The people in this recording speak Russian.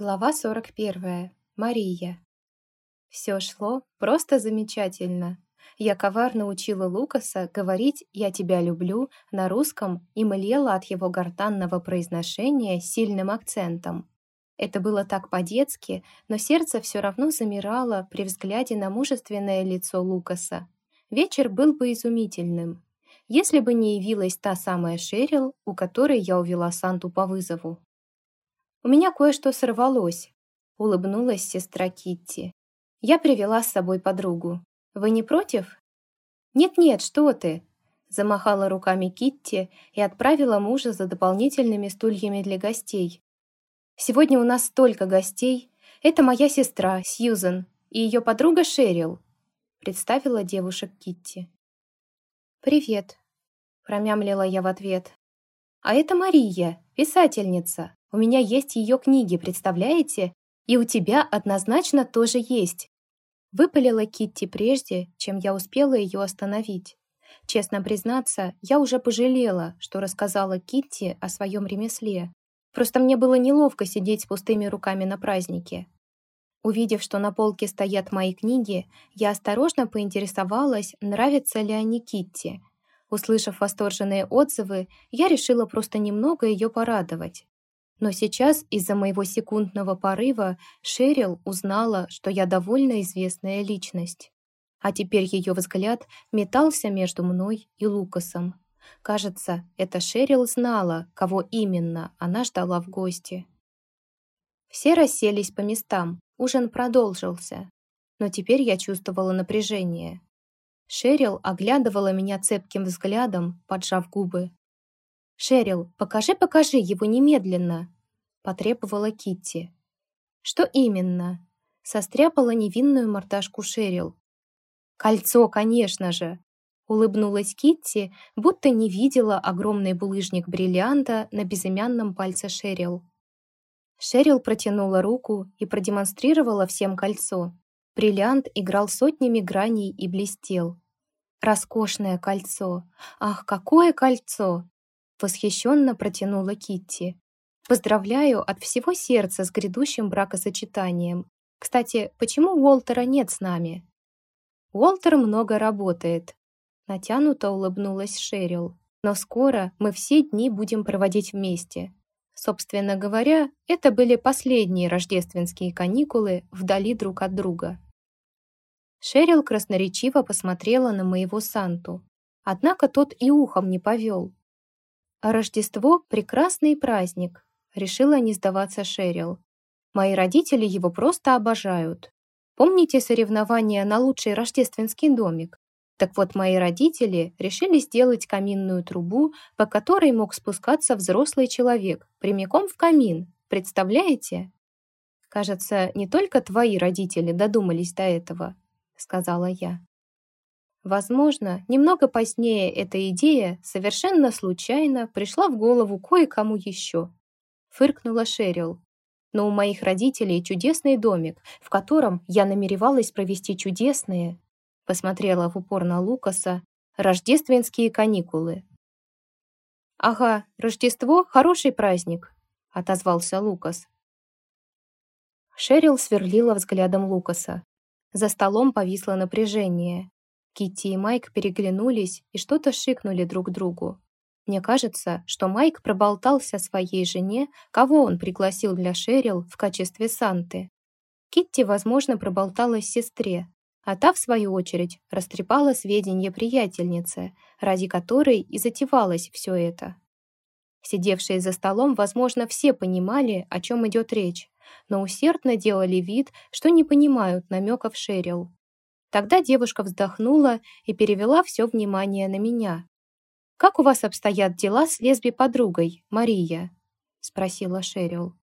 Глава 41. Мария. Все шло просто замечательно. Я коварно учила Лукаса говорить «я тебя люблю» на русском и млела от его гортанного произношения сильным акцентом. Это было так по-детски, но сердце все равно замирало при взгляде на мужественное лицо Лукаса. Вечер был бы изумительным, если бы не явилась та самая Шерил, у которой я увела Санту по вызову. «У меня кое-что сорвалось», — улыбнулась сестра Китти. «Я привела с собой подругу. Вы не против?» «Нет-нет, что ты!» Замахала руками Китти и отправила мужа за дополнительными стульями для гостей. «Сегодня у нас столько гостей. Это моя сестра, Сьюзен, и ее подруга Шерил», представила девушек Китти. «Привет», промямлила я в ответ. «А это Мария, писательница. У меня есть ее книги, представляете? И у тебя однозначно тоже есть». Выпалила Китти прежде, чем я успела ее остановить. Честно признаться, я уже пожалела, что рассказала Китти о своем ремесле. Просто мне было неловко сидеть с пустыми руками на празднике. Увидев, что на полке стоят мои книги, я осторожно поинтересовалась, нравятся ли они Китти. Услышав восторженные отзывы, я решила просто немного ее порадовать. Но сейчас из-за моего секундного порыва Шерил узнала, что я довольно известная личность. А теперь ее взгляд метался между мной и Лукасом. Кажется, эта Шерил знала, кого именно она ждала в гости. Все расселись по местам, ужин продолжился. Но теперь я чувствовала напряжение. Шерил оглядывала меня цепким взглядом, поджав губы. «Шерил, покажи, покажи его немедленно!» — потребовала Китти. «Что именно?» — состряпала невинную мордашку Шерил. «Кольцо, конечно же!» — улыбнулась Китти, будто не видела огромный булыжник бриллианта на безымянном пальце Шерил. Шерил протянула руку и продемонстрировала всем кольцо. Бриллиант играл сотнями граней и блестел. «Роскошное кольцо! Ах, какое кольцо!» Восхищенно протянула Китти. «Поздравляю от всего сердца с грядущим бракосочетанием. Кстати, почему Уолтера нет с нами?» «Уолтер много работает», — натянуто улыбнулась Шерил. «Но скоро мы все дни будем проводить вместе. Собственно говоря, это были последние рождественские каникулы вдали друг от друга». Шерил красноречиво посмотрела на моего Санту. Однако тот и ухом не повел. А Рождество — прекрасный праздник, решила не сдаваться Шерил. Мои родители его просто обожают. Помните соревнования на лучший рождественский домик? Так вот, мои родители решили сделать каминную трубу, по которой мог спускаться взрослый человек, прямиком в камин. Представляете? Кажется, не только твои родители додумались до этого, сказала я. Возможно, немного позднее эта идея совершенно случайно пришла в голову кое-кому еще. Фыркнула Шерил. Но у моих родителей чудесный домик, в котором я намеревалась провести чудесные, посмотрела в упор на Лукаса, рождественские каникулы. «Ага, Рождество — хороший праздник», — отозвался Лукас. Шерил сверлила взглядом Лукаса. За столом повисло напряжение. Китти и Майк переглянулись и что-то шикнули друг другу. Мне кажется, что Майк проболтался своей жене, кого он пригласил для Шерил в качестве Санты. Китти, возможно, проболталась сестре, а та, в свою очередь, растрепала сведения приятельнице, ради которой и затевалось все это. Сидевшие за столом, возможно, все понимали, о чем идет речь, но усердно делали вид, что не понимают намеков Шерил. Тогда девушка вздохнула и перевела все внимание на меня. «Как у вас обстоят дела с лесби-подругой, Мария?» — спросила Шерил.